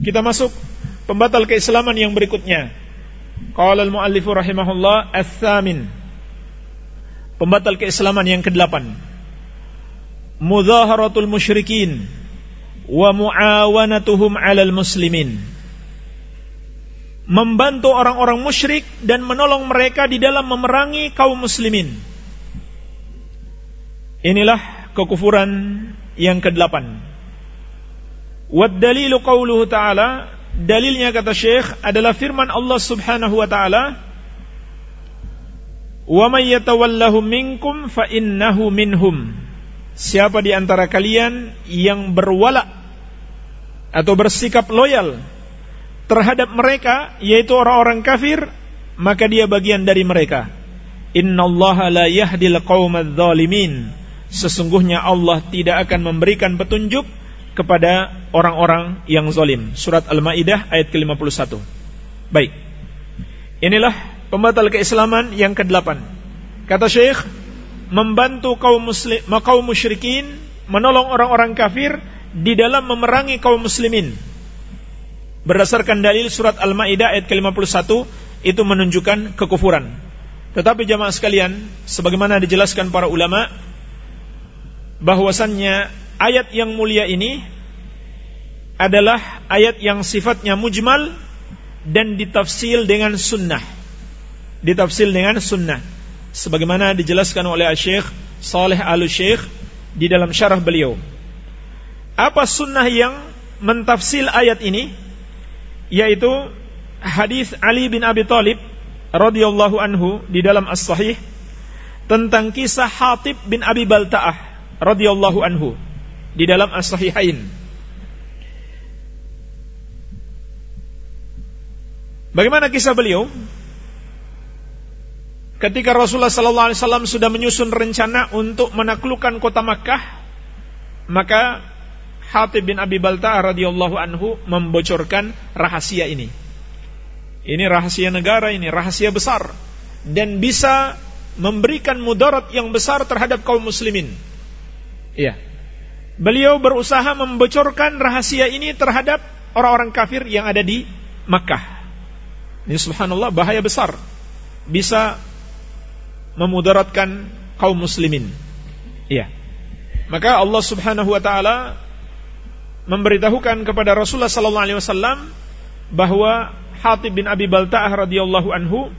Kita masuk pembatal keislaman yang berikutnya. Qala al-muallifu rahimahullah ats-tsamin. Pembatal keislaman yang kedelapan. Mudhaharatul musyrikin wa muawanatuhum 'alal muslimin. Membantu orang-orang musyrik dan menolong mereka di dalam memerangi kaum muslimin. Inilah kekufuran yang kedelapan. Wad dalilu qawluhu ta'ala Dalilnya kata Syekh adalah firman Allah Subhanahu wa taala Wa may yatawallahu minkum fa innahu minhum. Siapa di antara kalian yang berwala atau bersikap loyal terhadap mereka yaitu orang-orang kafir maka dia bagian dari mereka. Innallaha la yahdil qaumadz zalimin. Sesungguhnya Allah tidak akan memberikan petunjuk kepada orang-orang yang zalim. Surat Al-Maidah ayat ke-51. Baik. Inilah pembatal keislaman yang ke-8. Kata Syekh, membantu kaum muslim kaum musyrikin, menolong orang-orang kafir di dalam memerangi kaum muslimin. Berdasarkan dalil surat Al-Maidah ayat ke-51 itu menunjukkan kekufuran. Tetapi jamaah sekalian, sebagaimana dijelaskan para ulama bahwasannya ayat yang mulia ini adalah ayat yang sifatnya mujmal dan ditafsil dengan sunnah. Ditafsil dengan sunnah. Sebagaimana dijelaskan oleh Syekh Saleh Al-Syekh di dalam syarah beliau. Apa sunnah yang mentafsil ayat ini? Yaitu hadis Ali bin Abi Thalib radhiyallahu anhu di dalam As-Sahih tentang kisah Hatib bin Abi Balta'ah radhiyallahu anhu di dalam As-Sahihain. Bagaimana kisah beliau? Ketika Rasulullah sallallahu alaihi wasallam sudah menyusun rencana untuk menaklukkan kota Makkah, maka Hatib bin Abi Balta'ah radhiyallahu anhu membocorkan rahasia ini. Ini rahasia negara ini, rahasia besar dan bisa memberikan mudarat yang besar terhadap kaum muslimin. Iya beliau berusaha membocorkan rahasia ini terhadap orang-orang kafir yang ada di Makkah. Ini subhanallah bahaya besar. Bisa memudaratkan kaum muslimin. Iya. Maka Allah Subhanahu wa taala memberitahukan kepada Rasulullah sallallahu alaihi wasallam bahwa Hatib bin Abi Balta'ah radhiyallahu anhu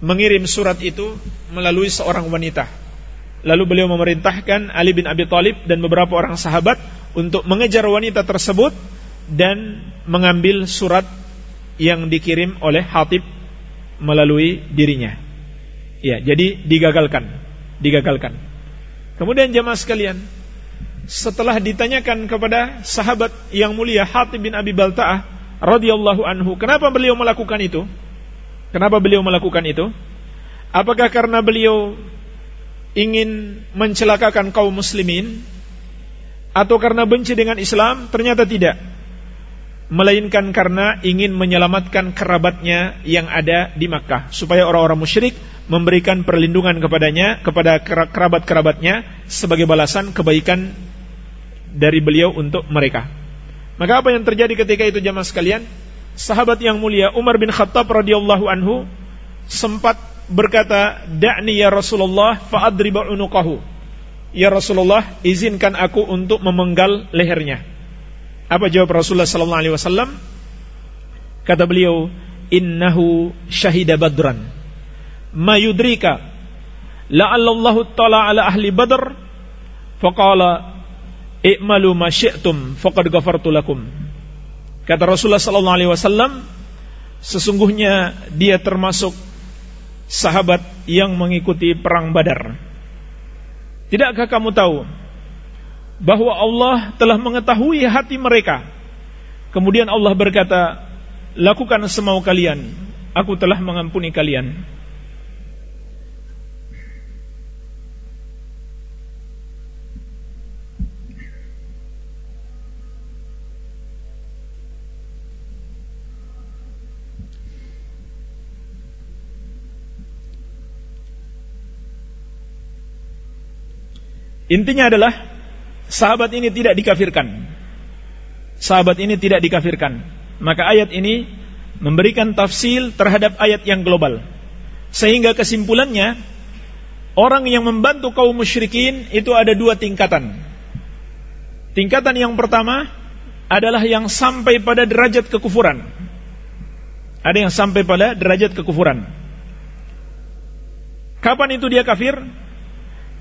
mengirim surat itu melalui seorang wanita Lalu beliau memerintahkan Ali bin Abi Thalib dan beberapa orang sahabat untuk mengejar wanita tersebut dan mengambil surat yang dikirim oleh Hatib melalui dirinya. Ya, jadi digagalkan, digagalkan. Kemudian jemaah sekalian, setelah ditanyakan kepada sahabat yang mulia Hatib bin Abi Balta'ah radhiyallahu anhu, kenapa beliau melakukan itu? Kenapa beliau melakukan itu? Apakah karena beliau ingin mencelakakan kaum muslimin atau karena benci dengan Islam ternyata tidak melainkan karena ingin menyelamatkan kerabatnya yang ada di Makkah supaya orang-orang musyrik memberikan perlindungan kepadanya kepada kerabat-kerabatnya sebagai balasan kebaikan dari beliau untuk mereka. Maka apa yang terjadi ketika itu jamaah sekalian? Sahabat yang mulia Umar bin Khattab radhiyallahu anhu sempat berkata, "Da'ni ya Rasulullah fa'adriba unuqahu." Ya Rasulullah, izinkan aku untuk memenggal lehernya. Apa jawab Rasulullah sallallahu alaihi wasallam? Kata beliau, "Innahu syahida badran." Ma yudrika la'allallahu tala ala ahli badr faqala i'malu ma syi'tum faqad ghafartu lakum. Kata Rasulullah sallallahu alaihi wasallam, sesungguhnya dia termasuk sahabat yang mengikuti perang Badar. Tidakkah kamu tahu bahwa Allah telah mengetahui hati mereka? Kemudian Allah berkata, "Lakukan semau kalian, aku telah mengampuni kalian." Intinya adalah sahabat ini tidak dikafirkan. sahabat ini tidak dikafirkan. Maka ayat ini memberikan tafsil terhadap ayat yang global. Sehingga kesimpulannya, orang yang membantu kaum musyrikin itu ada dua tingkatan. Tingkatan yang pertama adalah yang sampai pada derajat kekufuran. Ada yang sampai pada derajat kekufuran. Kapan itu dia kafir?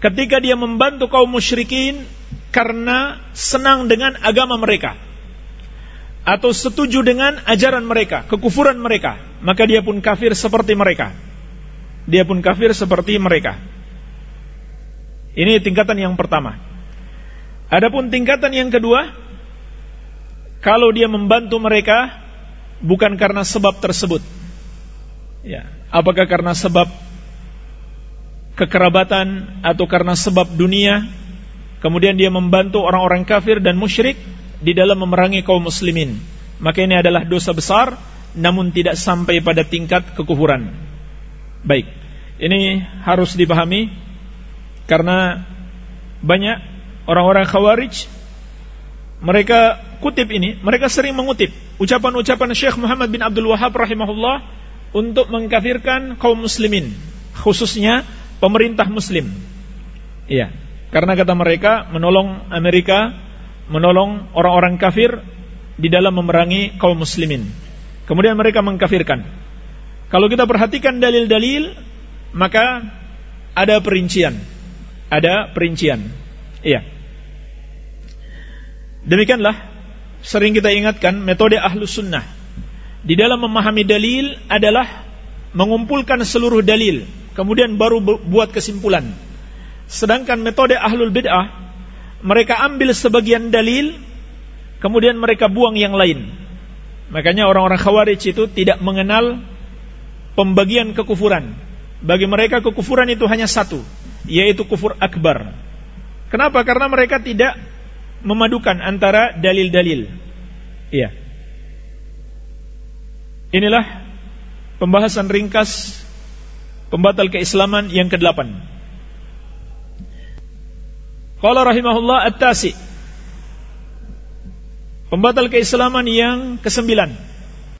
Ketika dia membantu kaum musyrikin karena senang dengan agama mereka atau setuju dengan ajaran mereka, kekufuran mereka, maka dia pun kafir seperti mereka. Dia pun kafir seperti mereka. Ini tingkatan yang pertama. Adapun tingkatan yang kedua, kalau dia membantu mereka bukan karena sebab tersebut. Ya, apakah karena sebab kekerabatan atau karena sebab dunia, kemudian dia membantu orang-orang kafir dan musyrik, di dalam memerangi kaum muslimin. Maka ini adalah dosa besar namun tidak sampai pada tingkat kekufuran. Baik. Ini harus dipahami karena banyak orang-orang khawarij mereka kutip ini, mereka sering mengutip ucapan-ucapan Syekh Muhammad bin Abdul Wahab rahimahullah untuk mengkafirkan kaum muslimin, khususnya pemerintah muslim. Iya, karena kata mereka menolong Amerika menolong orang-orang kafir di dalam memerangi kaum muslimin. Kemudian mereka mengkafirkan. Kalau kita perhatikan dalil-dalil, maka ada perincian. Ada perincian. Iya. Demikianlah sering kita ingatkan metode ahlu sunnah. Di dalam memahami dalil adalah mengumpulkan seluruh dalil, kemudian baru buat kesimpulan. Sedangkan metode ahlul bid'ah mereka ambil sebagian dalil, kemudian mereka buang yang lain. Makanya orang-orang Khawarij itu tidak mengenal pembagian kekufuran. Bagi mereka kekufuran itu hanya satu, yaitu kufur akbar. Kenapa? Karena mereka tidak memadukan antara dalil-dalil. Iya. Inilah pembahasan ringkas pembatal keislaman yang kedelapan. Qala rahimahullah at-tasi. Pembatal keislaman yang kesembilan.